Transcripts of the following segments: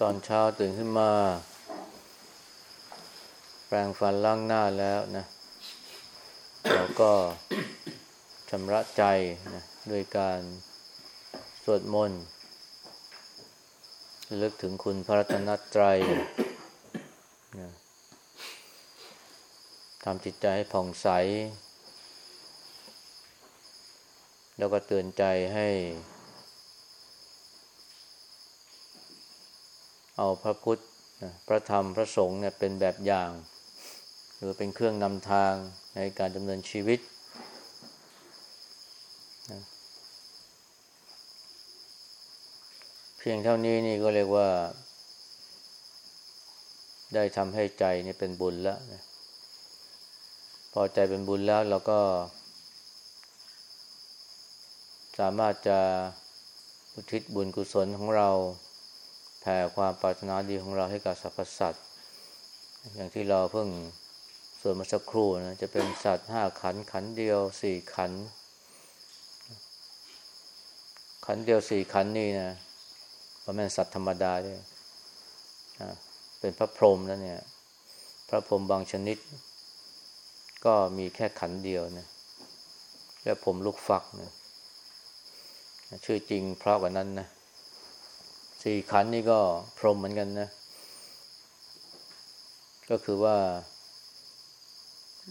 ตอนเช้าตื่นขึ้นมา แปรงฟันล้างหน้าแล้วนะเราก็ชำระใจนะด้วยการสวดมนต์ลึกถึงคุณพระรัตนตรัยนะทำจิตใจให้ผ่องใส แล้วก็เตือนใจให้ เอาพระพุทธพระธรรมพระสงฆ์เนี่ยเป็นแบบอย่าง หรือเป็นเครื่องนำทางในการดำเนินชีวิต เพียงเท่านี้นี่ก็เรียกว่า ได้ทำให้ใจนี่เป็นบุญแล้วพอใจเป็นบุญแล้วเราก็ สามารถจะอุทิศบุญกุศลของเรา แผ่ความปรารถนาดีของเราให้กับสรรพสัตว์อย่างที่เราเพิ่งส่วนมาสักครู่นะจะเป็นสัตว์ห้าขันขันเดียวสี่ขัน ขันเดียวสี่ขันนี่นะมันเป็นสัตว์ธรรมดาด้วยเป็นพระพรหมแล้วเนี่ย พระพรหมบางชนิด ก็มีแค่ขันเดียวนะและผมลูกฟักนะชื่อจริงเพราะกว่านั้นนะ สี่ขันนี่ก็พรหมเหมือนกันนะ ก็คือว่า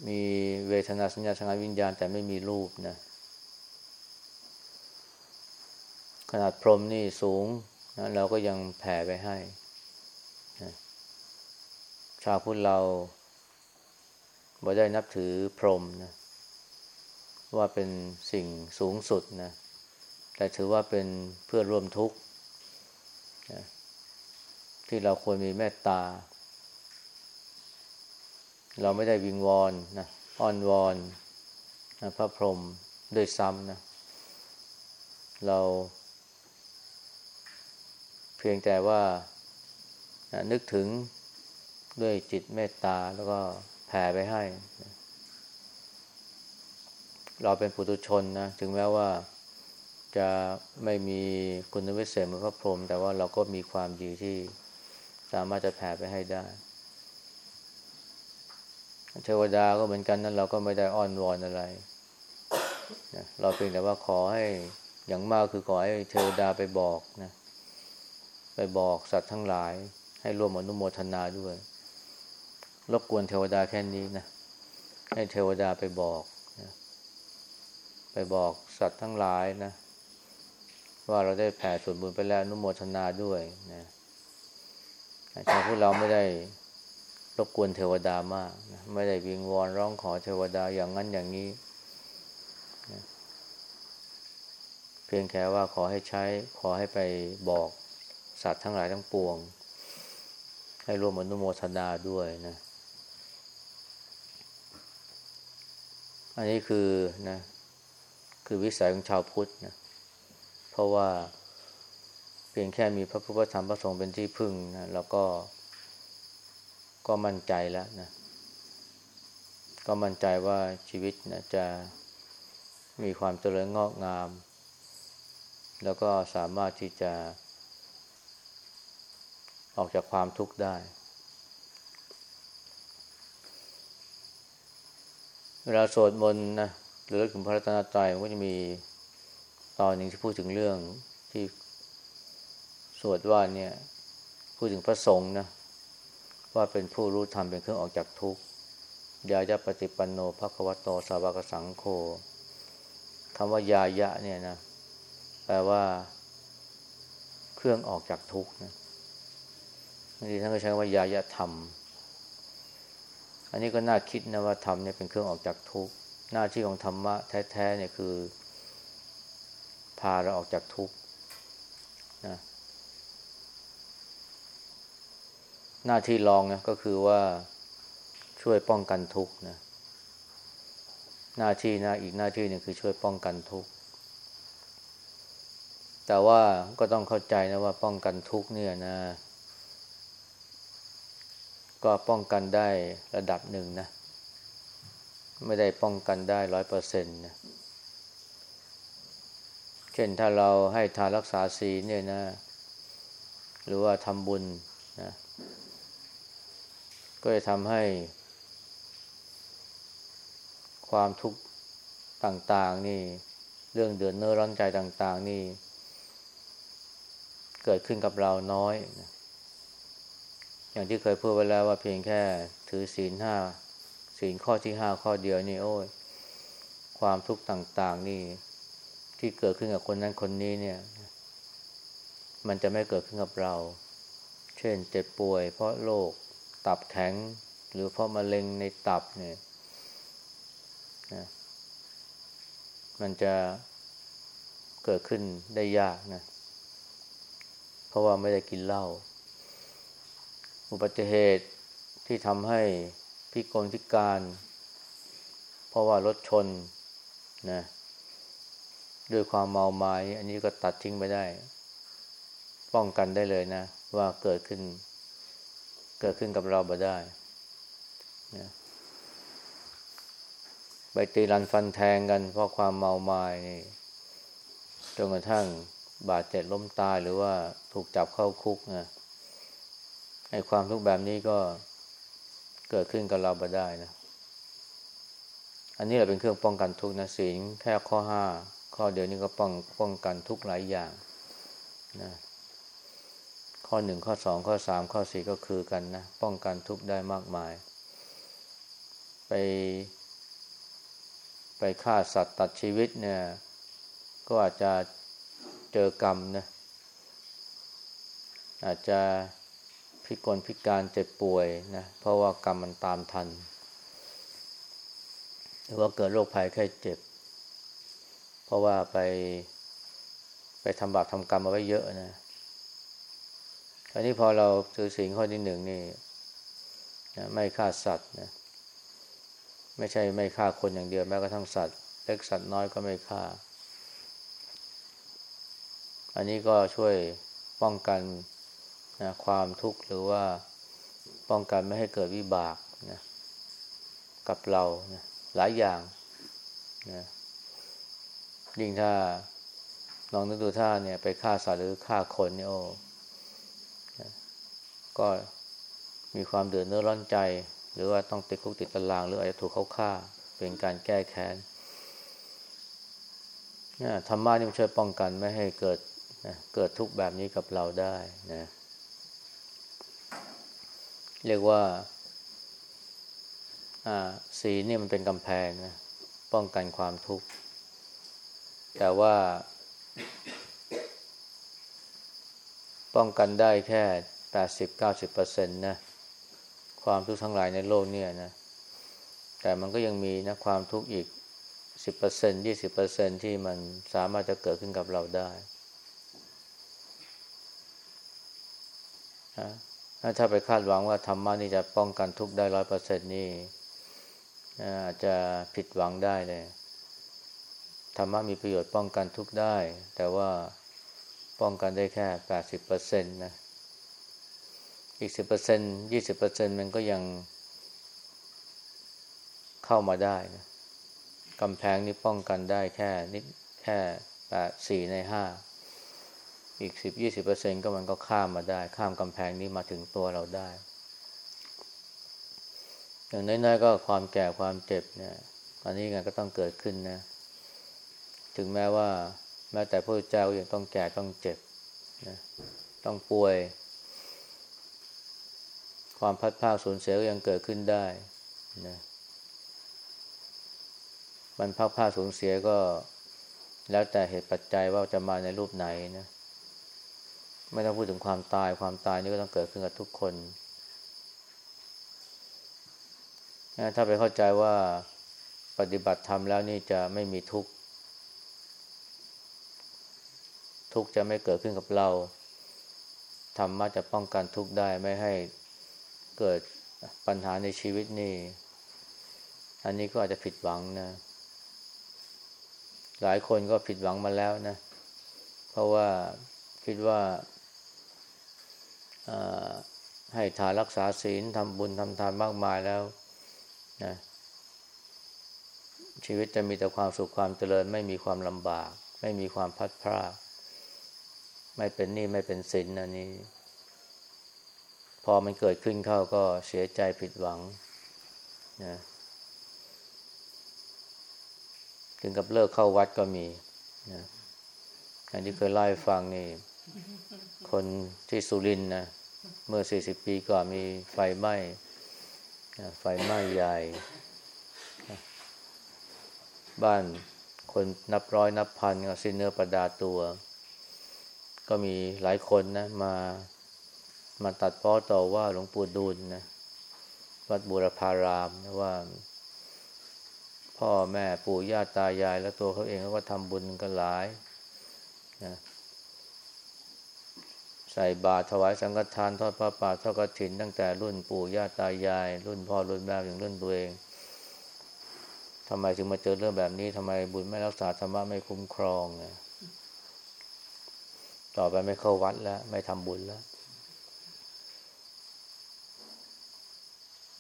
มีเวทนาสัญญาสังขารวิญญาณ แต่ไม่มีรูปนะขนาดพรหมนี่สูงนะเราก็ยังแผ่ไปให้นะชาวพุทธเราบ่ได้นับถือพรหมนะว่าเป็นสิ่งสูงสุดนะแต่ถือว่าเป็นเพื่อร่วมทุกข์ ที่เราควรมีเมตตา เราไม่ได้วิงวอนนะอ้อนวอนนะพระพรหมด้วยซ้ำนะ เรา เพียงแต่ว่านะนึกถึงด้วยจิตเมตตาแล้วก็แผ่ไปให้ เราเป็นปุถุชนนะ ถึงแม้ว่า จะไม่มีคุณวิเศษเหมือนพระพรหมแต่ว่าเราก็มีความดีที่สามารถจะแผ่ไปให้ได้เทวดาก็เหมือนกันนั้นเราก็ไม่ได้อ้อนวอนอะไรนะเราเพียงแต่ว่าขอให้อย่างมากคือขอให้เทวดาไปบอกนะไปบอกสัตว์ทั้งหลาย ให้ร่วมอนุโมทนาด้วย รบกวนเทวดาแค่นี้นะให้เทวดาไปบอกนะไปบอกสัตว์ทั้งหลายนะ ว่าเราได้แผ่ส่วนบุญไปแล้วนุโมทนาด้วยนะชาวพวกเราไม่ได้รบกวนเทวดามากนะไม่ได้วิงวอนร้องขอเทวดาอย่างนั้นอย่างนี้นะเพียงแค่ว่าขอให้ใช้ ขอให้ไปบอกสัตว์ทั้งหลายทั้งปวง ให้ร่วมอนุโมทนาด้วยนะ อันนี้คือนะ คือวิสัยของชาวพุทธนะ เพราะว่า เพียงแค่มีพระพุทธธรรมพระสงฆ์เป็นที่พึ่งนะแล้วก็ ก็มั่นใจแล้วนะ ก็มั่นใจว่าชีวิตนะจะมีความเจริญงอกงาม แล้วก็สามารถที่จะ ออกจากความทุกข์ได้เวลาสวดมนต์นะหรือถึงพระรัตนตรัยมันก็จะมี ตอนหนึ่งที่พูดถึงเรื่องที่สวดว่าเนี่ย พูดถึงพระสงฆ์นะว่าเป็นผู้รู้ธรรมเป็นเครื่องออกจากทุกข์ยายะปฏิปันโนภควโตสาวกสังโฆคำว่ายายะเนี่ยนะแปลว่า เครื่องออกจากทุกข์นะทีท่านก็ใช้ว่ายายะธรรม อันนี้ก็น่าคิดนะว่าธรรมเนี่ยเป็นเครื่องออกจากทุกข์หน้าที่ของธรรมะแท้ๆเนี่ยคือ พาเราออกจากทุกข์นะหน้าที่รองนะก็คือว่าช่วยป้องกันทุกข์นะหน้าที่นะอีกหน้าที่หนึ่งคือช่วยป้องกันทุกข์แต่ว่าก็ต้องเข้าใจนะว่าป้องกันทุกข์เนี่ยนะ ก็ป้องกันได้ระดับหนึ่งนะ ไม่ได้ป้องกันได้ร้อยเปอร์เซ็นต์นะ เช่นถ้าเราให้ทานรักษาศีลเนี่ยนะ หรือว่าทำบุญนะก็จะทำให้ ความทุกข์ต่างๆนี่ เรื่องเดือดเนื้อร้อนใจต่าง ๆ นี่ เกิดขึ้นกับเราน้อยนะอย่างที่เคยพูดไว้แล้วว่าเพียงแค่ถือศีลห้าศีลข้อที่ห้าข้อเดียวนี่โอ้ยความทุกข์ต่าง ๆ นี่ ที่เกิดขึ้นกับคนนั้นคนนี้เนี่ย มันจะไม่เกิดขึ้นกับเรา เช่นเจ็บป่วย เพราะโรคตับแข็ง หรือเพราะมะเร็งในตับเนี่ยนะมันจะเกิดขึ้นได้ยากนะ เพราะว่าไม่ได้กินเหล้า อุบัติเหตุที่ทำให้พิกลพิการ เพราะว่ารถชนนะ ด้วยความเมาไม้อันนี้ก็ตัดทิ้งไปได้ ป้องกันได้เลยนะ ว่าเกิดขึ้น เกิดขึ้นกับเราบ่ได้นะไปตีรันฟันแทงกัน เพราะความเมาไม้นี่จนกระทั่งบาดเจ็บล้มตายหรือว่าถูกจับเข้าคุกนะไอ้ความทุกข์แบบนี้ก็เกิดขึ้นกับเราบ่ได้นะ อันนี้แหละเป็นเครื่องป้องกันทุกข์นะศีลแค่ข้อห้า ข้อเดียวนี้ก็ป้องป้องกันทุกหลายอย่างนะข้อหนึ่งข้อสองข้อสามข้อสี่ก็คือกันนะ ป้องกันทุกได้มากมาย ไป ไปฆ่าสัตว์ตัดชีวิตเนี่ย ก็อาจจะเจอกรรมนะ อาจจะพิกลพิการเจ็บป่วยนะ เพราะว่ากรรมมันตามทัน หรือว่าเกิดโรคภัยแค่เจ็บ ราะว่าไป ไปทำบาปทำกรรมมาไว้เยอะนะอันนี้พอเราถือสิ่งข้อที่หนึ่งนี่นะไม่ฆ่าสัตว์นะไม่ใช่ไม่ฆ่าคนอย่างเดียวแม้กระทั่งสัตว์เล็กสัตว์น้อยก็ไม่ฆ่า อันนี้ก็ช่วยป้องกันนะความทุกข์หรือว่าป้องกันไม่ให้เกิดวิบากนะกับเรานะหลายอย่างนะ ยิ่งถ้าลองนึกดูถ้าเนี่ย ไปฆ่าสัตว์หรือฆ่าคนเนี่ยโอ้ก็มีความเดือดเนื้อร้อนใจ หรือว่าต้องติดคุกติดตาราง หรืออาจจะถูกเขาฆ่า เป็นการแก้แค้นเนี่ยธรรมะนี่มันช่วยป้องกันไม่ให้เกิดนะเกิดทุกข์แบบนี้กับเราได้นะเรียกว่าศีนี่มันเป็นกำแพงนะป้องกันความทุกข์ แต่ว่า ป้องกันได้แค่แปดสิบเก้าสิบเปอร์เซ็นต์นะ ความทุกข์ทั้งหลายในโลกเนี่ยนะ แต่มันก็ยังมีนะความทุกข์อีกสิบเปอร์เซ็นยี่สิบเปอร์เซ็นที่มันสามารถจะเกิดขึ้นกับเราได้นะถ้าไปคาดหวังว่าธรรมะนี่จะป้องกันทุกได้ร้อยเปอร์เซ็นนี่อาจจะผิดหวังได้เลย ธรรมะมีประโยชน์ป้องกันทุกได้ แต่ว่าป้องกันได้แค่แปดสิบเปอร์เซ็นต์นะอีกสิบเปอร์เซ็นยี่สิบเปอร์เซ็นมันก็ยังเข้ามาได้นะกำแพงนี้ป้องกันได้แค่นิดแค่แปดสี่ในห้าอีกสิบยี่สิบเปอร์เซ็นก็มันก็ข้ามมาได้ ข้ามกำแพงนี้มาถึงตัวเราได้ อย่างน้อยๆก็ความแก่ความเจ็บเนี่ยอันนี้ไงก็ต้องเกิดขึ้นนะ ถึงแม้ว่า แม้แต่พระเจ้ายังต้องแก่ต้องเจ็บนะต้องป่วย ความพัดภาคสูญเสียก็ยังเกิดขึ้นได้นะมันพักผ้าสูญเสียก็แล้วแต่เหตุปัจจัยว่าจะมาในรูปไหนนะไม่ต้องพูดถึงความตายความตายนี่ก็ต้องเกิดขึ้นกับทุกคน ถ้าไปเข้าใจว่าปฏิบัติธรรมแล้วนี่จะไม่มีทุกข์ ทุกข์จะไม่เกิดขึ้นกับเราธรรมะจะป้องกันทุกข์ได้ไม่ให้เกิดปัญหาในชีวิตนี่ อันนี้ก็อาจจะผิดหวังนะ หลายคนก็ผิดหวังมาแล้วนะ เพราะว่าคิดว่าให้ทานรักษาศีลทำบุญทำทานมากมายแล้วนะชีวิตจะมีแต่ความสุขความเจริญ ไม่มีความลำบาก ไม่มีความพัดพลาด ไม่เป็นหนี้ไม่เป็นสินอันนี้ พอมันเกิดขึ้นเข้าก็เสียใจผิดหวังนะถึงกับเลิกเข้าวัดก็มีนะอันที่เคยเล่าให้ฟังนี่ คนที่สุรินนะเมื่อสี่สิบปีก่อนมีไฟไหม้ไฟไหม้ใหญ่ บ้านคนนับร้อยนับพันก็สิ้นเนื้อประดาตัว ก็มีหลายคนนะมามาตัดพ้อต่อว่าหลวงปู่ดูลนะวัดบุรพารามนะว่า พ่อแม่ปู่ย่าตายาย แล้วตัวเขาเองเขาก็ทำบุญกันหลายนะใส่บาตรถวายสังฆทานทอดพระป่าทอดกระถิน ตั้งแต่รุ่นปู่ย่าตายาย รุ่นพ่อรุ่นแม่อย่างรุ่นตัวเองทำไมถึงมาเจอเรื่องแบบนี้ทำไมบุญไม่รักษาธรรมะไม่คุ้มครองเนี่ย ต่อไปไม่เข้าวัดแล้ว ไม่ทำบุญแล้ว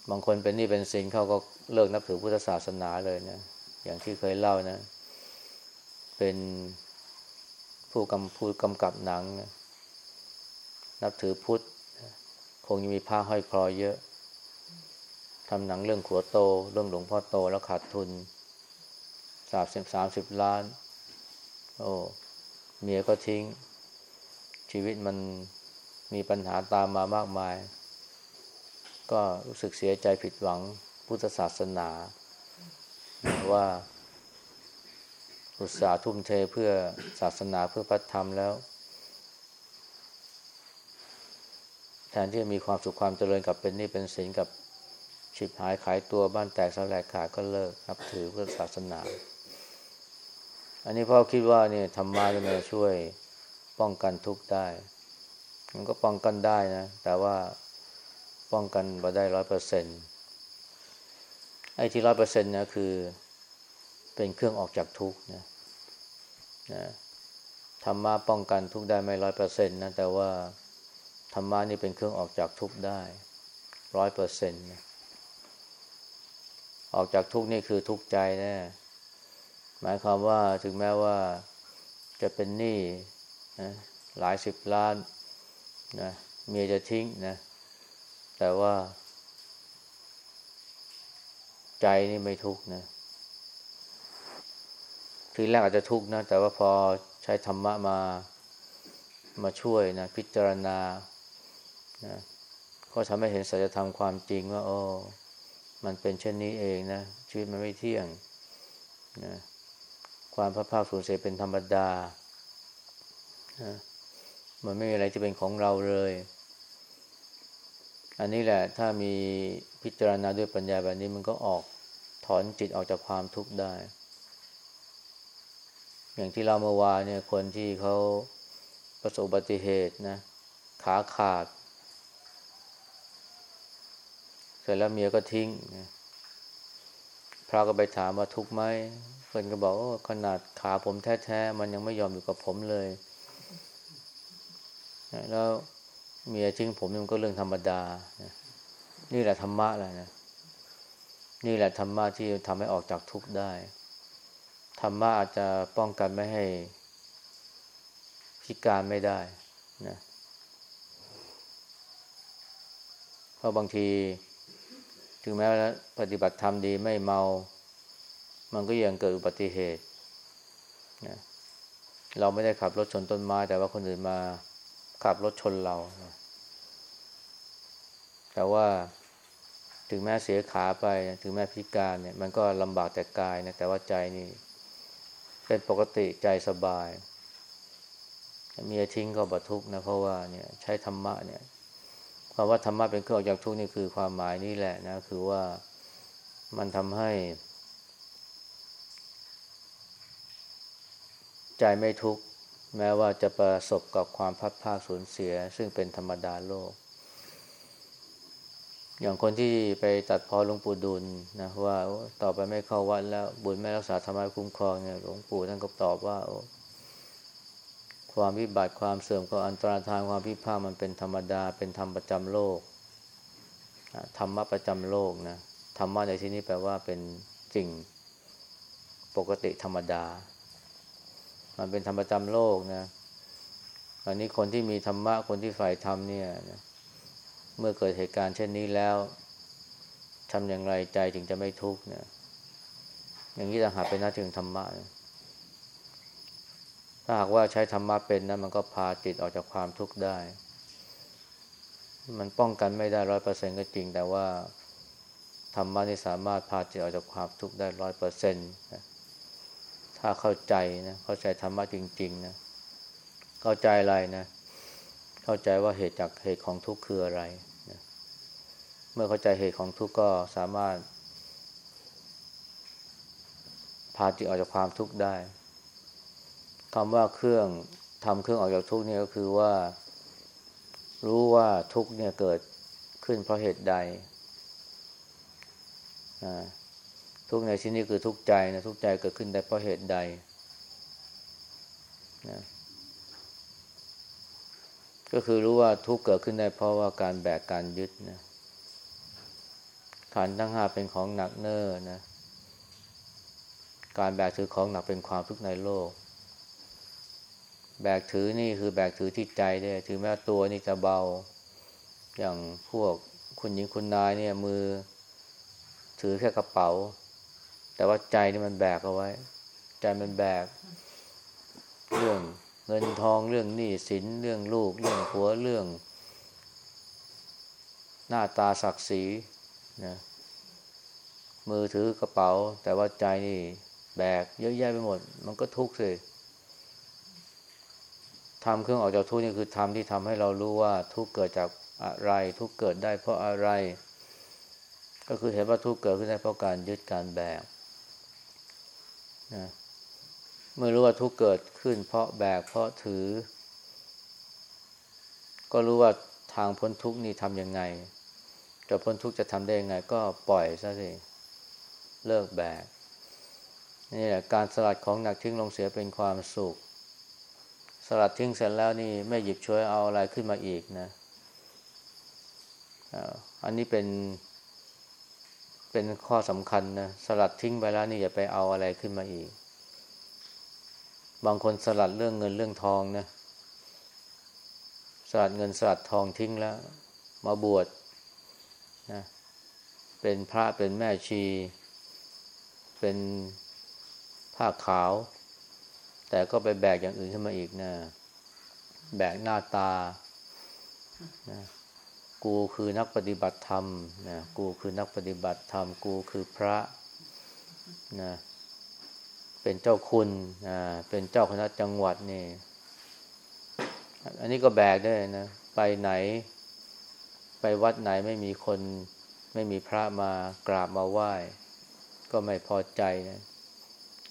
บางคนเป็นนี่เป็นสินเขาก็เลิกนับถือพุทธศาสนาเลยนะ อย่างที่เคยเล่านะ เป็นผู้กำผู้กำกับหนังนะนับถือพุทธ คงยังมีผ้าห้อยคลอยเยอะทำหนังเรื่องขัวโต เรื่องหลวงพ่อโตแล้วขาดทุนสามสิบสามสิบล้าน โอ้ เมียก็ทิ้ง ชีวิตมันมีปัญหาตามมามากมาย ก็รู้สึกเสียใจผิดหวังพุทธศาสนาว่า อุตสาห์ทุ่มเทเพื่อศาสนาเพื่อพระธรรมแล้ว แทนที่จะมีความสุขความเจริญกับเป็นนี่เป็นสินกับฉิบหายขายตัวบ้านแตกสลายขาดก็เลิกนับถือเพื่อศาสนา อันนี้พ่อคิดว่าเนี่ยธรรมะจะมาช่วย ป้องกันทุกข์ได้ มันก็ป้องกันได้นะ แต่ว่าป้องกันมาได้ร้อยเปอร์เซ็นต์ไอ้ที่ร้อยเปอร์เซ็นต์นะคือเป็นเครื่องออกจากทุกข์นะนะธรรมะป้องกันทุกข์ได้ไม่ร้อยเปอร์เซ็นต์นะแต่ว่าธรรมะนี่เป็นเครื่องออกจากทุกข์ได้ร้อยเปอร์เซ็นต์ออกจากทุกข์นี่คือทุกข์ใจแน่หมายความว่าถึงแม้ว่าจะเป็นหนี้ นะหลายสิบล้านนะเมียจะทิ้งนะแต่ว่า ใจนี่ไม่ทุกนะทีแรกอาจจะทุกนะ แต่ว่าพอใช้ธรรมะมามาช่วยนะ พิจารณานะก็ทำให้เห็นสัจธรรมความจริงว่าโอ้มันเป็นเช่นนี้เองนะชีวิตมันไม่เที่ยงนะความพระภาสูญเสียเป็นธรรมดานะ มันไม่มีอะไรจะเป็นของเราเลย อันนี้แหละถ้ามีพิจารณาด้วยปัญญาแบบนี้มันก็ออกถอนจิตออกจากความทุกข์ได้ อย่างที่เราเมื่อวานเนี่ยคนที่เขาประสบอุบัติเหตุนะ ขาขาด เสร็จแล้วเมียก็ทิ้งพระก็ไปถามว่าทุกข์ไหมเพื่อนก็บอกขนาดขาผมแท้ๆ มันยังไม่ยอมอยู่กับผมเลย แล้วเมียทิ้งผมมันก็เรื่องธรรมดา นี่แหละธรรมะแหละนะ นี่แหละธรรมะที่ทำให้ออกจากทุกข์ได้ ธรรมะอาจจะป้องกันไม่ให้พิการไม่ได้นะเพราะบางที ถึงแม้ว่าปฏิบัติธรรมดีไม่เมา มันก็ยังเกิดอุบัติเหตุนะเราไม่ได้ขับรถชนต้นไม้แต่ว่าคนอื่นมา ขับรถชนเรา แต่ว่าถึงแม้เสียขาไป ถึงแม้พิการเนี่ย มันก็ลำบากแต่กายนะ แต่ว่าใจนี่ เป็นปกติใจสบาย มีทิ้งก็บรทุกนะ เพราะว่าเนี่ยใช้ธรรมะเนี่ยความว่าธรรมะเป็นเครื่องออกจากทุกข์นี่คือความหมายนี่แหละนะ คือว่ามันทำให้ ใจไม่ทุกข์ แม้ว่าจะประสบกับความพัดพาสูญเสีย ซึ่งเป็นธรรมดาโลก อย่างคนที่ไปตัดพอหลวงปู่ดุลนะว่าต่อไปไม่เข้าวัดแล้วบุญไม่รักษาธรรมะคุ้มครองเนี่ยหลวงปู่ท่านก็ตอบว่าความวิบัติความเสื่อมความอันตรธานความพิพากมันเป็นธรรมดา เป็นธรรมประจำโลกธรรมะประจำโลกนะธรรมะในที่นี้แปลว่าเป็นจริงปกติธรรมดา มันเป็นธรรมประจำโลกนะอันนี้คนที่มีธรรมะคนที่ฝ่ายธรรมเนี่ยเมื่อเกิดเหตุการณ์เช่นนี้แล้วทำอย่างไรใจจึงจะไม่ทุกข์เนี่ยอย่างนี้ต่างหากเป็นหน้าที่ของธรรมะนะถ้าหากว่าใช้ธรรมะเป็นนะมันก็พาจิตออกจากความทุกข์ได้ มันป้องกันไม่ได้ร้อยเปอร์เซ็นก็จริง แต่ว่าธรรมะนี่สามารถพาจิตออกจากความทุกข์ได้ร้อยเปอร์เซ็นต์ ถ้าเข้าใจนะเข้าใจธรรมะจริง ๆ นะ เข้าใจอะไรนะ เข้าใจว่าเหตุจากเหตุของทุกข์คืออะไรนะเมื่อเข้าใจเหตุของทุกข์ก็สามารถ พาจิตออกจากความทุกข์ได้คำว่าเครื่องทำเครื่องออกจากทุกข์นี่ก็คือว่า รู้ว่าทุกข์เนี่ยเกิดขึ้นเพราะเหตุใดอ่า ทุกในที่นี้คือทุกใจนะทุกใจเกิดขึ้นได้เพราะเหตุใดนะก็คือรู้ว่าทุกเกิดขึ้นได้เพราะว่าการแบกการยึดนะขันทั้งห้าเป็นของหนักเน้อนะ การแบกถือของหนักเป็นความทุกข์ในโลก แบกถือนี่คือแบกถือที่ใจได้ถือแม้ตัวนี่จะเบา อย่างพวกคุณหญิงคุณนายเนี่ยมือ ถือแค่กระเป๋า แต่ว่าใจนี่มันแบกเอาไว้ ใจมันแบก เรื่องเงินทองเรื่องหนี้สินเรื่องลูก เรื่องผัวเรื่อง หน้าตาศักดิ์ศรีนะมือถือกระเป๋า แต่ว่าใจนี่แบกเยอะแยะไปหมด มันก็ทุกข์สิทำเครื่องออกจากทุกข์นี่คือทำที่ทำให้เรารู้ว่าทุกข์เกิดจากอะไร ทุกข์เกิดได้เพราะอะไร ก็คือเห็นว่าทุกข์เกิดขึ้นได้เพราะการยึดการแบก นะเมื่อรู้ว่าทุกเกิดขึ้น เพราะแบกเพราะถือ ก็รู้ว่าทางพ้นทุกนี่ทำยังไงจะพ้นทุกจะทำได้ยังไง ก็ปล่อยซะสิเลิกแบกนี่แหละการสลัดของหนักทิ้งลงเสียเป็นความสุข สลัดทิ้งเสร็จแล้วนี่ไม่หยิบช่วยเอาอะไรขึ้นมาอีกนะอันนี้เป็น เป็นข้อสำคัญนะสลัดทิ้งไปแล้วนี่อย่าไปเอาอะไรขึ้นมาอีก บางคนสลัดเรื่องเงินเรื่องทองนะสลัดเงินสลัดทองทิ้งแล้ว มาบวชนะเป็นพระเป็นแม่ชี เป็นผ้าขาว แต่ก็ไปแบกอย่างอื่นขึ้นมาอีกนะแบกหน้าตานะ กูคือนักปฏิบัติธรรมนะกูคือนักปฏิบัติธรรม กูคือพระนะเป็นเจ้าคุณนะเป็นเจ้าคณะจังหวัดนี่ อันนี้ก็แบกได้นะ ไปไหน ไปวัดไหนไม่มีคน ไม่มีพระมากราบมาไหว้ ก็ไม่พอใจนะ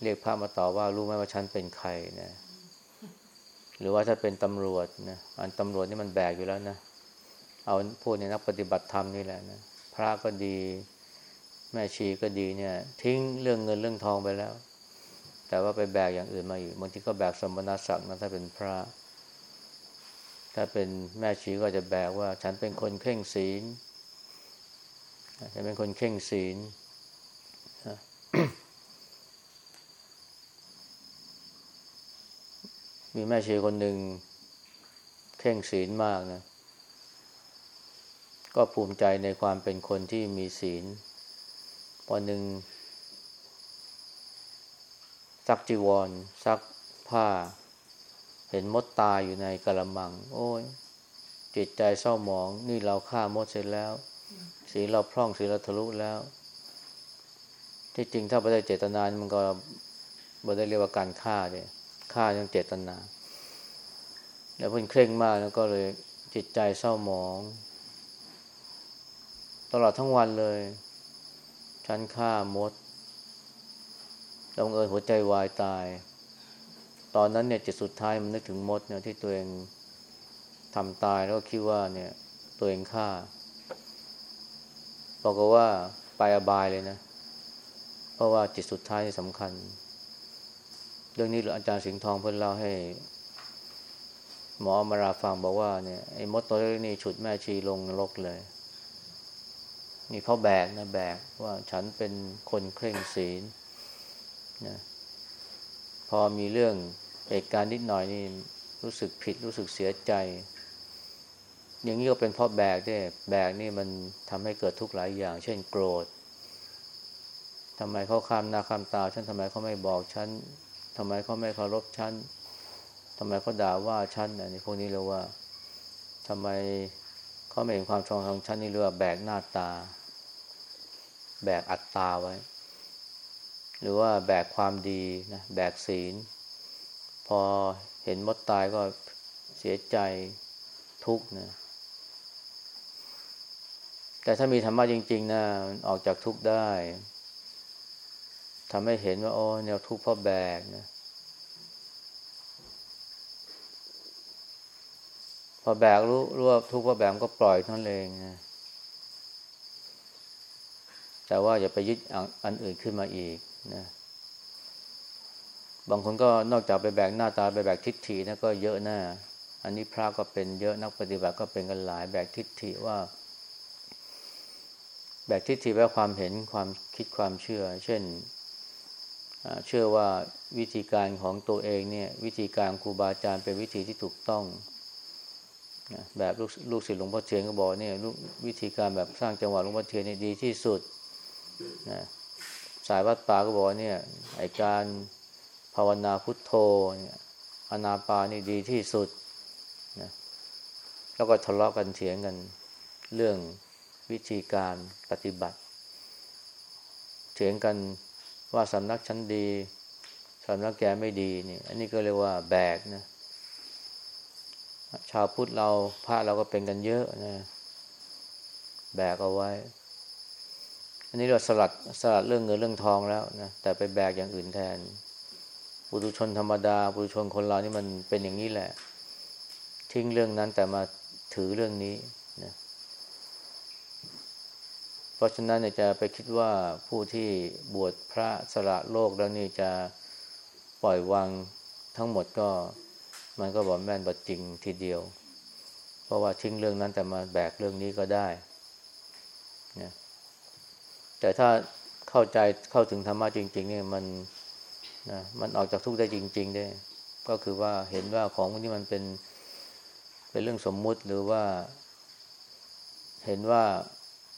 เรียกพระมาต่อว่ารู้ไหมว่าฉันเป็นใครนะหรือว่าถ้าเป็นตำรวจนะอันตำรวจนี่มันแบกอยู่แล้วนะ เอาพวกในนักปฏิบัติธรรมนี่แหละนะพระก็ดี แม่ชีก็ดีเนี่ย ทิ้งเรื่องเงินเรื่องทองไปแล้ว แต่ว่าไปแบกอย่างอื่นมาอีกบางทีก็แบกสมณศักดิ์นะถ้าเป็นพระ ถ้าเป็นแม่ชีก็จะแบกว่า ฉันเป็นคนเข่งศีลฉันเป็นคนเข่งศีลมีแม่ชีคนหนึ่งเข่งศีลมากนะ ก็ภูมิใจในความเป็นคนที่มีศีลวันหนึ่งซักจีวร ซักผ้า เห็นมดตายอยู่ในกระมัง โอ้ย จิตใจเศร้าหมอง นี่เราฆ่ามดเสร็จแล้ว สีเราพร่องสีเราทะลุแล้ว ที่จริงถ้าไม่ได้เจตนา มันก็ไม่ได้เรียกว่าการฆ่าเนี่ยฆ่ายังเจตนา แล้วเพิ่นเคร่งมากแล้วก็เลยจิตใจเศร้าหมอง ตลอดทั้งวันเลย ฉันฆ่ามดลงเอิญหัวใจวายตาย ตอนนั้นเนี่ยจิตสุดท้ายมันนึกถึงมดเนี่ยที่ตัวเองทำตายแล้วก็คิดว่าเนี่ยตัวเองฆ่าบอกว่าไปอบายเลยนะ เพราะว่าจิตสุดท้ายที่สำคัญ เรื่องนี้หรืออาจารย์สิงห์ทองเพิ่นเล่าให้ หมอมาราฟังบอกว่าเนี่ยไอ้มดตัวนี่ฉุดแม่ชีลงนรกเลย นี่เขาแบกนะแบกว่าฉันเป็นคนเคร่งศีลนะพอมีเรื่องเหตุการณ์นิดหน่อยนี่รู้สึกผิดรู้สึกเสียใจ อย่างนี้ก็เป็นเพราะแบกด้วยแบกนี่มันทำให้เกิดทุกข์หลายอย่าง เช่นโกรธทำไมเขาข้ามหน้าข้ามตาฉันทำไมเขาไม่บอกฉันทำไมเขาไม่เคารพฉันทำไมเขาด่าว่าฉันอันนี้พวกนี้เรียกว่าทำไมเขาไม่เห็นความชองของฉันนี่เรียกว่าแบกหน้าตา แบกอัตตาไว้ หรือว่าแบกความดีนะแบกศีล พอเห็นมดตายก็เสียใจทุกข์นะแต่ถ้ามีธรรมะจริง ๆนะออกจากทุกข์ได้ทำให้เห็นว่าโอ้แนวทุกข์เพราะแบกนะพอแบกรู้รู้ว่าทุกข์เพราะแบกก็ปล่อยท่านเองนะ แต่ว่าอย่าไปยึดอันอื่นขึ้นมาอีกนะบางคนก็นอกจากไปแบกหน้าตาไปแบกทิฏฐินะก็เยอะหนะอันนี้พระก็เป็นเยอะนักปฏิบัติก็เป็นกันหลายแบกทิฏฐิว่า แบกทิฏฐิแปลความเห็นความคิดความเชื่อ เช่นเชื่อว่าวิธีการของตัวเองเนี่ย วิธีการครูบาอาจารย์เป็นวิธีที่ถูกต้องแบบลูกลูกศิษย์หลวงพ่อเทียนก็บอกเนี่ยวิธีการแบบสร้างจังหวะหลวงพ่อเทียนนี่ดีที่สุด นะสายวัดป่าก็บอกเนี่ยไอการภาวนาพุทโธเนี่ยอนาปานี่ดีที่สุดนะแล้วก็ทะเลาะกันเถียงกันเรื่องวิธีการปฏิบัติ เถียงกันว่าสำนักชั้นดีสำนักแกไม่ดีนี่ อันนี้ก็เรียกว่าแบกนะชาวพุทธเราพระเราก็เป็นกันเยอะนะ แบกเอาไว้ อันนี้เราสลัดสลัดเรื่องเงินเรื่องทองแล้วนะแต่ไปแบกอย่างอื่นแทนปุถุชนธรรมดาปุถุชนคนเรานี่มันเป็นอย่างนี้แหละ ทิ้งเรื่องนั้นแต่มาถือเรื่องนี้นะเพราะฉะนั้นเนี่ยจะไปคิดว่าผู้ที่บวชพระสละโลกแล้วนี่จะปล่อยวางทั้งหมดก็มันก็บอกแม่นบัดจริงทีเดียว เพราะว่าทิ้งเรื่องนั้นแต่มาแบกเรื่องนี้ก็ได้ แต่ถ้าเข้าใจเข้าถึงธรรมะจริง ๆ เนี่ยมันนะมันออกจากทุกข์ได้จริง ๆ ได้ ก็คือว่าเห็นว่าของที่มันเป็นเป็นเรื่องสมมุติหรือว่า เห็นว่า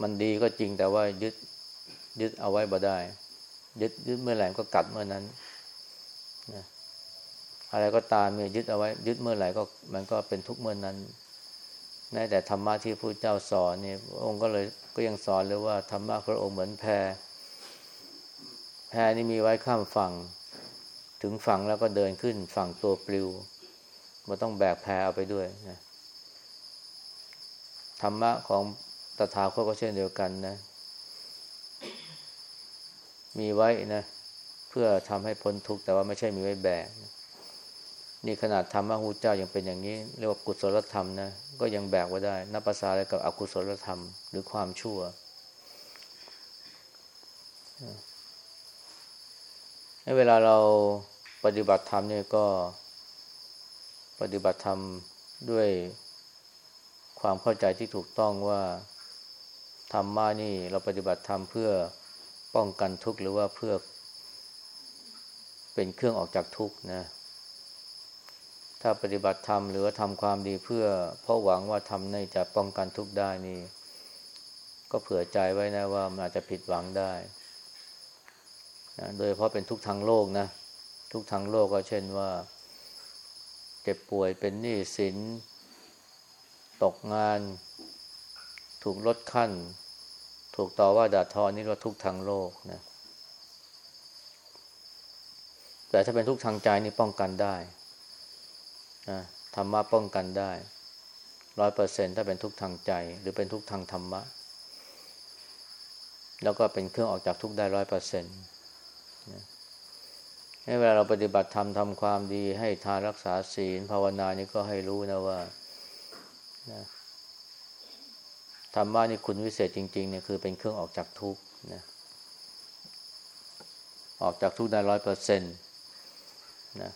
มันดีก็จริงแต่ว่ายึดยึดเอาไว้บ่ได้ ยึดยึดเมื่อไหร่ก็กัดเมื่อนั้นนะอะไรก็ตามเนี่ยยึดเอาไว้ ยึดเมื่อไหร่ก็มันก็เป็นทุกเมื่อนนั้นแม้แต่ธรรมะที่พระเจ้าสอนเนี่ยองค์ก็เลย ก็ยังสอนเลยว่าธรรมะพระองค์เหมือนแพแพนี่มีไว้ข้ามฝั่ง ถึงฝั่งแล้วก็เดินขึ้นฝั่งตัวปลิวมันต้องแบกแพเอาไปด้วยนะธรรมะของตถาคตก็เช่นเดียวกันนะ มีไว้นะ เพื่อทำให้พ้นทุกข์แต่ว่าไม่ใช่มีไว้แบกนะ นี่ขนาดธรรมะฮูเจ้ายังเป็นอย่างนี้ เรียกว่ากุศลธรรมนะก็ยังแบกไว้ได้นับภาษาอะไรกับอกุศลธรรม หรือความชั่วในเวลาเราปฏิบัติธรรมเนี่ยก็ปฏิบัติธรรมด้วยความเข้าใจที่ถูกต้องว่าธรรมะนี่เราปฏิบัติธรรมเพื่อป้องกันทุกข์หรือว่าเพื่อเป็นเครื่องออกจากทุกข์นะ ถ้าปฏิบัติธรรมหรือว่าทำความดีเพื่อเพราะหวังว่าทำในจะป้องกันทุกได้นี่ ก็เผื่อใจไว้นะว่ามันอาจจะผิดหวังได้นะโดยเพราะเป็นทุกทางโลกนะ ทุกทางโลกก็เช่นว่า เจ็บป่วยเป็นหนี้สิน ตกงาน ถูกลดขั้น ถูกต่อว่าด่าทอนี่เราทุกทางโลกนะแต่ถ้าเป็นทุกทางใจนี่ป้องกันได้ นะธรรมะป้องกันได้ร้อยเปอร์เซ็นถ้าเป็นทุกทางใจ หรือเป็นทุกทางธรรมะ แล้วก็เป็นเครื่องออกจากทุกได้ร้อยเปอร์เซ็นต์ให้เวลาเราปฏิบัติธรรมทำความดี ให้ทานรักษาศีล ภาวนานี่ก็ให้รู้นะว่านะธรรมะนี่คุณวิเศษจริงๆเนี่ยคือเป็นเครื่องออกจากทุกนะออกจากทุกได้ร้อยเปอร์เซ็นต์นะ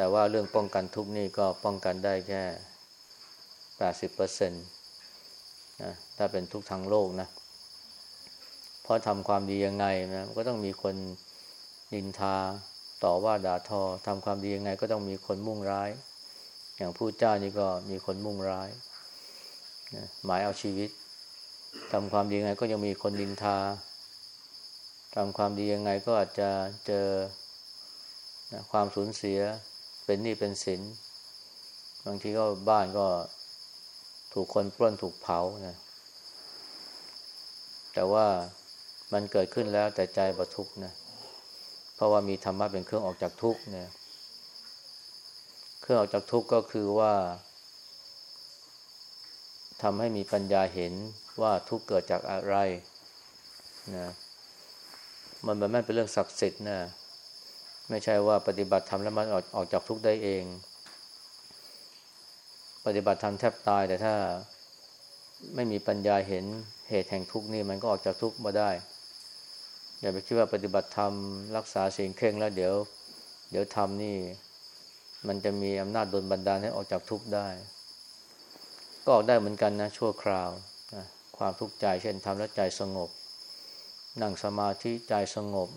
แต่ว่าเรื่องป้องกันทุกนี่ก็ป้องกันได้แค่แปดสิบเปอร์เซ็นต์นะถ้าเป็นทุกทางโลกนะเพราะทำความดียังไงนะก็ต้องมีคนนินทาต่อว่าด่าทอทำความดียังไง ก็ต้องมีคนมุ่งร้าย อย่างผู้เจ้านี่ก็มีคนมุ่งร้ายนะหมายเอาชีวิตทำความดียังไง ก็ยังมีคนดินทาทำความดียังไงก็อาจจะเจอนะความสูญเสีย เป็นหนี้เป็นสิน บางทีก็บ้านก็ถูกคนปล้นถูกเผานะแต่ว่ามันเกิดขึ้นแล้วแต่ใจบทุกข์นะเพราะว่ามีธรรมะเป็นเครื่องออกจากทุกข์เนี่ยเครื่องออกจากทุกข์ก็คือว่าทำให้มีปัญญาเห็นว่าทุกข์เกิดจากอะไรนะมันมันไม่เป็นเรื่องศักดิ์สิทธิ์นะ ไม่ใช่ว่าปฏิบัติธรรมแล้วมันออกออกจากทุกข์ได้เอง ปฏิบัติธรรมแทบตายแต่ถ้าไม่มีปัญญาเห็นเหตุแห่งทุกข์นี่มันก็ออกจากทุกข์มาได้ อย่าไปคิดว่าปฏิบัติธรรมรักษาสิ่งเคร่งแล้วเดี๋ยว เดี๋ยวทำนี่ มันจะมีอำนาจดลบันดาลให้ออกจากทุกข์ได้ ก็ออกได้เหมือนกันนะชั่วคราวนะความทุกข์ใจเช่นทำแล้วใจสงบ นั่งสมาธิใจสงบ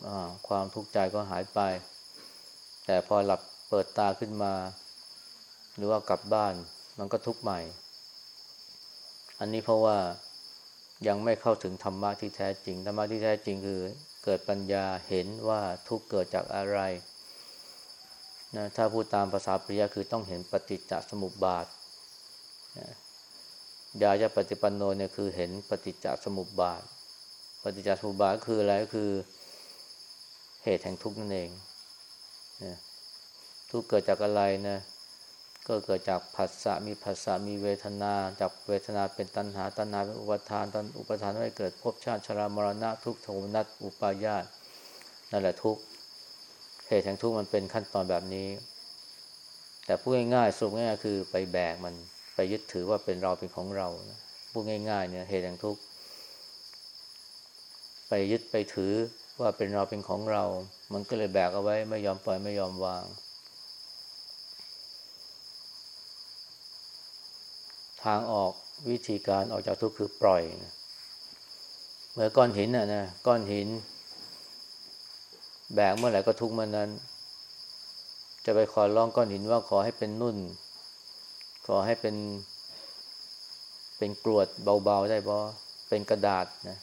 ความทุกข์ใจก็หายไป แต่พอหลับเปิดตาขึ้นมา หรือว่ากลับบ้านมันก็ทุกข์ใหม่ อันนี้เพราะว่ายังไม่เข้าถึงธรรมะที่แท้จริง ธรรมะที่แท้จริงคือเกิดปัญญาเห็นว่าทุกเกิดจากอะไรนะถ้าพูดตามภาษาปริยาคือต้องเห็นปฏิจจสมุปบาทนะยายาปฏิปันโนเนี่ยคือเห็นปฏิจจสมุปบาท ปฏิจจสมุปบาทคืออะไรก็คือเหตุแห่งทุกข์นั่นเอง นะทุกเกิดจากอะไรนะก็เกิดจากผัสสะมีผัสสะมีเวทนา จากเวทนาเป็นตัณหาตัณหาเป็นอุปทานตันอุปทานให้เกิดภพชาติชรามรณะทุกโทมนัสอุปาญาตนั่นแหละทุกเหตุแห่งทุกมันเป็นขั้นตอนแบบนี้ แต่พูดง่ายๆสรุปง่ายคือไปแบกมันไปยึดถือว่าเป็นเราเป็นของเราพูดง่ายๆเนี่ยเหตุแห่งทุกไปยึดไปถือ ว่าเป็นเราเป็นของเรา มันก็เลยแบกเอาไว้ ไม่ยอมปล่อยไม่ยอมวาง ทางออกวิธีการออกจากทุกข์คือปล่อยเหมือนก้อนหินน่ะนะก้อนหิน แบกเมื่อไหร่ก็ทุกข์เมื่อนั้น จะไปขอร้องก้อนหินว่าขอให้เป็นนุ่น ขอให้เป็น เป็นกรวดเบาๆได้บ่เป็นกระดาษนะ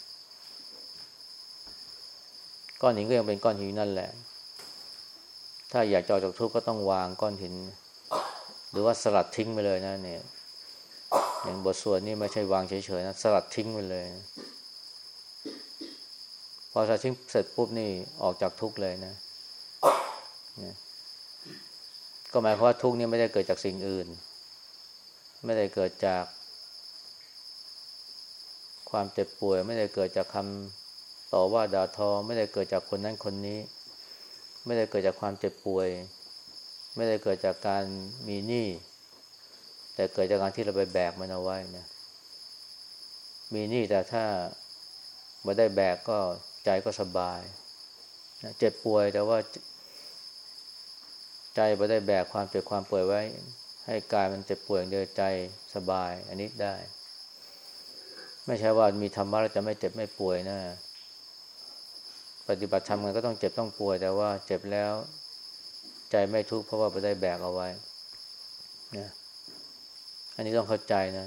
ก้อนหินก็ยังเป็นก้อนหินนั่นแหละ ถ้าอยากจะออกจากทุกข์ก็ต้องวางก้อนหิน หรือว่าสลัดทิ้งไปเลยนะเนี่ยอย่างบทสวดนี่ไม่ใช่วางเฉยๆนะสลัดทิ้งไปเลย พอสลัดทิ้งเสร็จปุ๊บนี่ออกจากทุกข์เลยนะนก็หมายความว่าทุกข์นี่ไม่ได้เกิดจากสิ่งอื่น ไม่ได้เกิดจาก ความเจ็บป่วย ไม่ได้เกิดจากคำ ต่อว่าด่าทอไม่ได้เกิดจากคนนั้นคนนี้ ไม่ได้เกิดจากความเจ็บป่วย ไม่ได้เกิดจากการมีหนี้แต่เกิดจากการที่เราไปแบกมันเอาไว้นะมีหนี่แต่ถ้ามาได้แบกก็ใจก็สบายนะเจ็บป่วยแต่ว่า ใจมาได้แบกความเจ็บความป่วยไว้ ให้กายมันเจ็บป่วยอย่างเดียวใจสบาย อันนี้ได้ ไม่ใช่ว่ามีธรรมะแล้วจะไม่เจ็บไม่ป่วยนะ ปฏิบัติธรรมกันก็ต้องเจ็บต้องป่วย แต่ว่าเจ็บแล้ว ใจไม่ทุกข์เพราะว่าไปได้แบกเอาไว้นะอันนี้ต้องเข้าใจนะ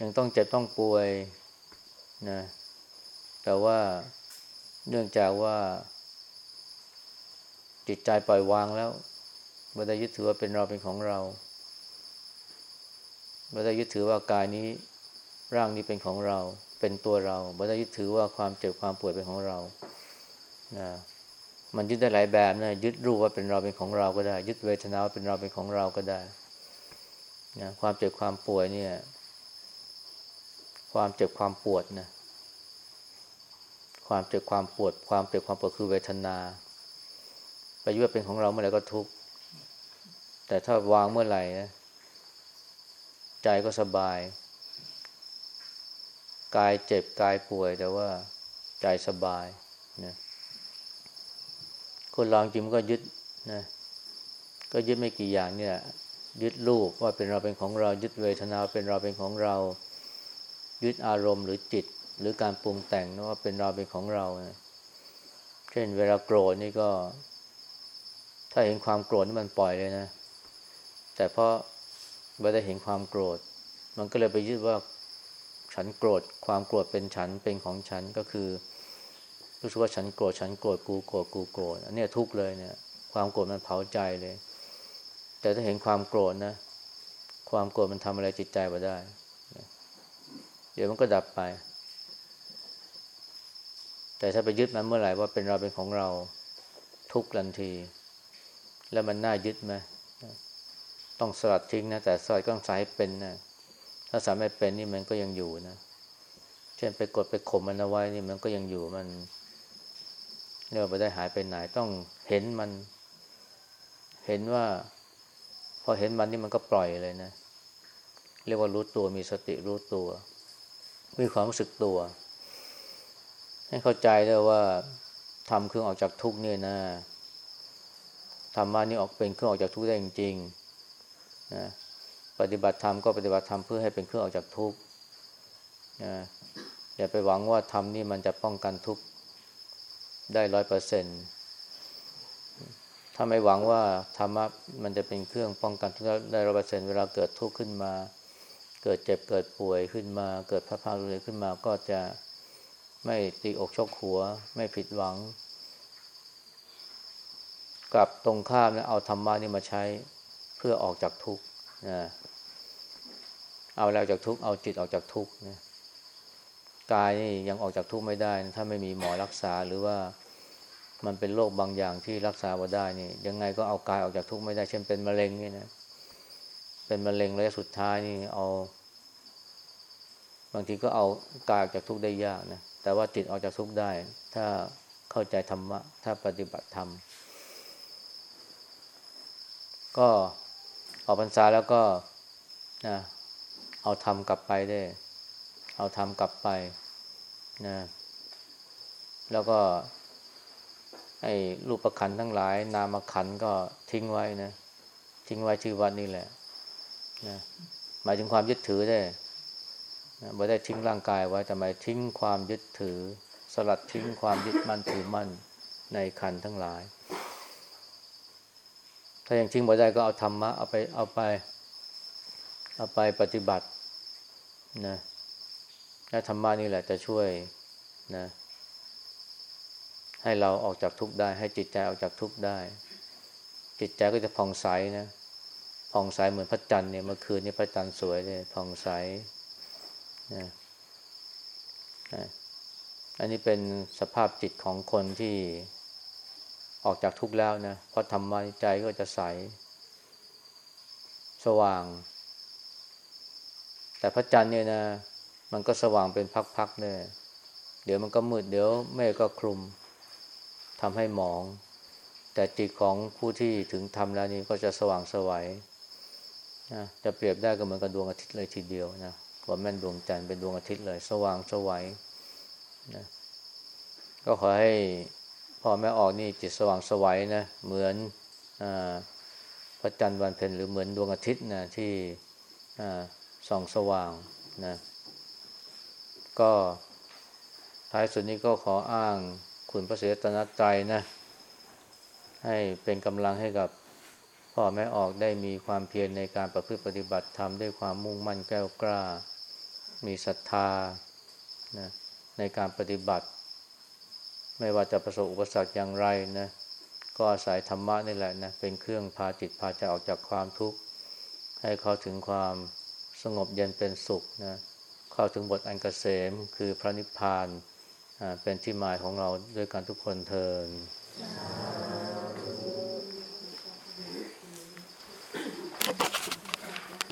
ยังต้องเจ็บต้องป่วยนะ แต่ว่าเนื่องจากว่า จิตใจปล่อยวางแล้วไม่ได้ยึดถือว่าเป็นเราเป็นของเราไม่ได้ยึดถือว่ากายนี้ร่างนี้เป็นของเรา เป็นตัวเราไม่ได้ยึดถือว่าความเจ็บความป่วยเป็นของเรานะมันยึดได้หลายแบบนะยึดรูปว่าเป็นเราเป็นของเราก็ได้ ยึดเวทนาว่าเป็นเราเป็นของเราก็ได้นะความเจ็บความป่วยเนี่ย ความเจ็บความปวดนะความเจ็บความปวด ความเจ็บความปวดคือเวทนาไปยึดเป็นของเราเมื่อไหร่ก็ทุกข์แต่ถ้าวางเมื่อไหร่นะใจก็สบาย กายเจ็บกายป่วย แต่ว่าใจสบายนะคนลองจริงก็ยึดนะก็ยึดไม่กี่อย่างเนี่ย ยึดรูปว่าเป็นเราเป็นของเรา ยึดเวทนาเป็นเราเป็นของเรา ยึดอารมณ์หรือจิต หรือการปรุงแต่งว่าเป็นเราเป็นของเราเช่นเวลาโกรธนี่ก็ ถ้าเห็นความโกรธนี่มันปล่อยเลยนะ แต่เพราะไม่ได้เห็นความโกรธ มันก็เลยไปยึดว่า ฉันโกรธความโกรธเป็นฉันเป็นของฉันก็คือรู้สึกว่าฉันโกรธฉันโกรธกูโกรธกูโกรธอันนี้ทุกเลยเนี่ย ความโกรธมันเผาใจเลย แต่ถ้าเห็นความโกรธนะ ความโกรธมันทำอะไรจิตใจมาได้ เดี๋ยวมันก็ดับไป แต่ถ้าไปยึดมันเมื่อไหร่ว่าเป็นเราเป็นของเราทุกทันที แล้วมันน่ายึดไหมต้องสลัดทิ้งนะแต่สลัดก็ต้องใช้เป็นนะ ถ้าสามไม่เป็นนี่มันก็ยังอยู่นะ เช่นไปกดไปข่มมันเอาไว้นี่มันก็ยังอยู่มันเรียกว่าไปได้หายไปไหนต้องเห็นมัน เห็นว่า พอเห็นมันนี่มันก็ปล่อยเลยนะ เรียกว่ารู้ตัวมีสติรู้ตัว มีความรู้สึกตัว ให้เข้าใจเลยว่าทำเครื่องออกจากทุกเนี่ยนะธรรมะนี่ออกเป็นเครื่องออกจากทุกได้จริงๆนะ ปฏิบัติธรรมก็ปฏิบัติธรรมเพื่อให้เป็นเครื่องออกจากทุกข์นะอย่าไปหวังว่าธรรมนี่มันจะป้องกันทุกข์ได้ร้อยเปอร์เซ็นต์ถ้าไม่หวังว่าธรรมะมันจะเป็นเครื่องป้องกันทุกข์ได้ร้อยเปอร์เซ็นต์เวลาเกิดทุกข์ขึ้นมา เกิดเจ็บเกิดป่วยขึ้นมา เกิดพระพารุนขึ้นมาก็จะไม่ตีอกชกหัว ไม่ผิดหวังกลับตรงข้ามนะเอาธรรมะนี่มาใช้เพื่อออกจากทุกข์นะ เอาแล้วจากทุกข์เอาจิตออกจากทุกข์นะกายนี่ยังออกจากทุกข์ไม่ได้นะถ้าไม่มีหมอรักษาหรือว่ามันเป็นโรคบางอย่างที่รักษาบ่ได้นี่ ยังไงก็เอากายออกจากทุกข์ไม่ได้ เช่นเป็นมะเร็งนี่นะเป็นมะเร็งระยะสุดท้ายนี่เอา บางทีก็เอากายออกจากทุกข์ได้ยากนะแต่ว่าจิตออกจากทุกข์ได้ ถ้าเข้าใจธรรมะถ้าปฏิบัติธรรมก็ออกพรรษาแล้วก็นะ เอาธรรมกลับไปได้ เอาธรรมกลับไปนะแล้วก็ไอ้รูปประคันทั้งหลาย นามขันก็ทิ้งไว้นะ ทิ้งไว้ที่วัดนี่แหละนะหมายถึงความยึดถือได้นะไม่ได้ทิ้งร่างกายไว้แต่หมายทิ้งความยึดถือ สลัดทิ้งความยึดมั่นถือมั่นในขันทั้งหลาย ถ้ายังทิ้งไม่ได้ก็เอาธรรมะเอาไปเอาไป เอาไปปฏิบัติ นะและธรรมะนี่แหละจะช่วยนะ ให้เราออกจากทุกข์ได้ ให้จิตใจออกจากทุกข์ได้ จิตใจก็จะผ่องใสนะผ่องใสเหมือนพระจันทร์เนี่ยเมื่อคืนนี้พระจันทร์สวยเลยผ่องใสนะนะอันนี้เป็นสภาพจิตของคนที่ออกจากทุกข์แล้วนะเพราะธรรมะใจก็จะใส สว่าง แต่พระจันทร์เนี่ยนะ มันก็สว่างเป็นพักๆเนี่ยเดี๋ยวมันก็มืดเดี๋ยวเมฆก็คลุมทำให้หมอง แต่จิตของผู้ที่ถึงทำแล้วนี่ก็จะสว่างสวัยนะจะเปรียบได้ก็เหมือนกับดวงอาทิตย์เลยทีเดียวนะว่าแม่นดวงจันทร์เป็นดวงอาทิตย์เลย สว่างสวัยนะก็ขอให้พ่อแม่ออกนี่จิตสว่างสวัยนะเหมือนอพระจันทร์วันเพ็ญหรือเหมือนดวงอาทิตย์นะที่ ส่องสว่างนะ ก็ท้ายสุดนี้ก็ขออ้างคุณพระเสด็จนใจนะ ให้เป็นกำลังให้กับพ่อแม่ออกได้มีความเพียรในการประพฤติปฏิบัติธรรมด้วยความมุ่งมั่นแก้วกล้า มีศรัทธานะในการปฏิบัติ ไม่ว่าจะประสบอุปสรรคอย่างไรนะก็อาศัยธรรมะนี่แหละนะเป็นเครื่องพาจิตพาใจออกจากความทุกข์ ให้เขาถึงความ สงบเย็นเป็นสุขนะเข้าถึงบทอันกเกษมคือพระนิพพานเป็นที่หมายของเราด้วยกันทุกคนเทิน